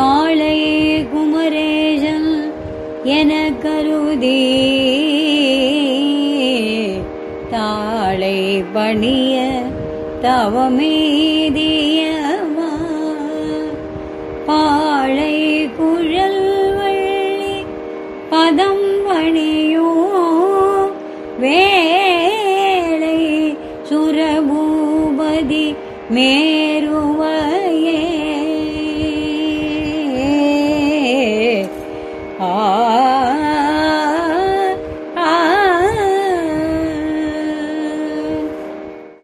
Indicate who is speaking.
Speaker 1: காளையே குமரேசன் என கருதி தாளை பணிய தவமேதியவா? பாழை குழல் வள்ளி பதம் பணியோ? வேளை சுரபூபதி மேரோ Ah.